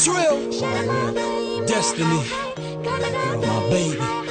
It's real. Destiny. My baby.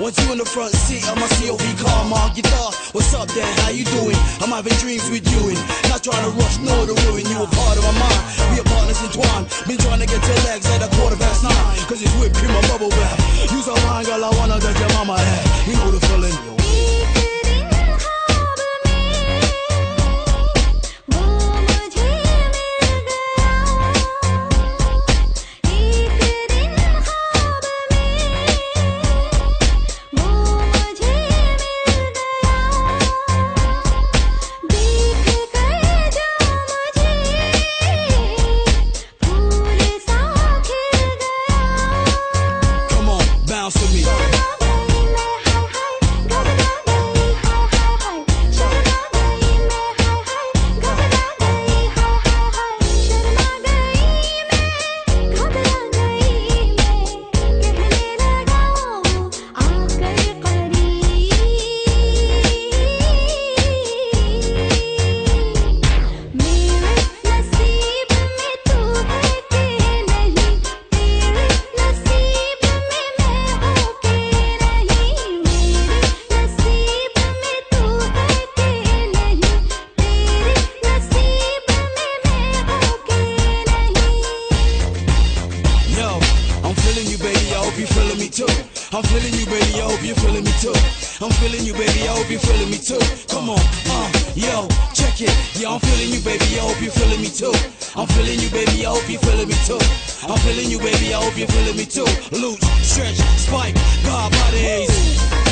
Once you in the front seat of my COV car, my guitar. What's up, then? How you doing? I'm having dreams with you and not trying to rush nor to ruin you a part of my mind. feeling you, baby. I hope you're feeling me too. I'm feeling you, baby. I hope you're feeling me too. Come on, uh, yo, check it. Yeah, I'm feeling you, baby. I hope you're feeling me too. I'm feeling you, baby. I hope you're feeling me too. I'm feeling you, baby. I hope you're feeling me too. Loose, stretch, spike, God bodies. Woo.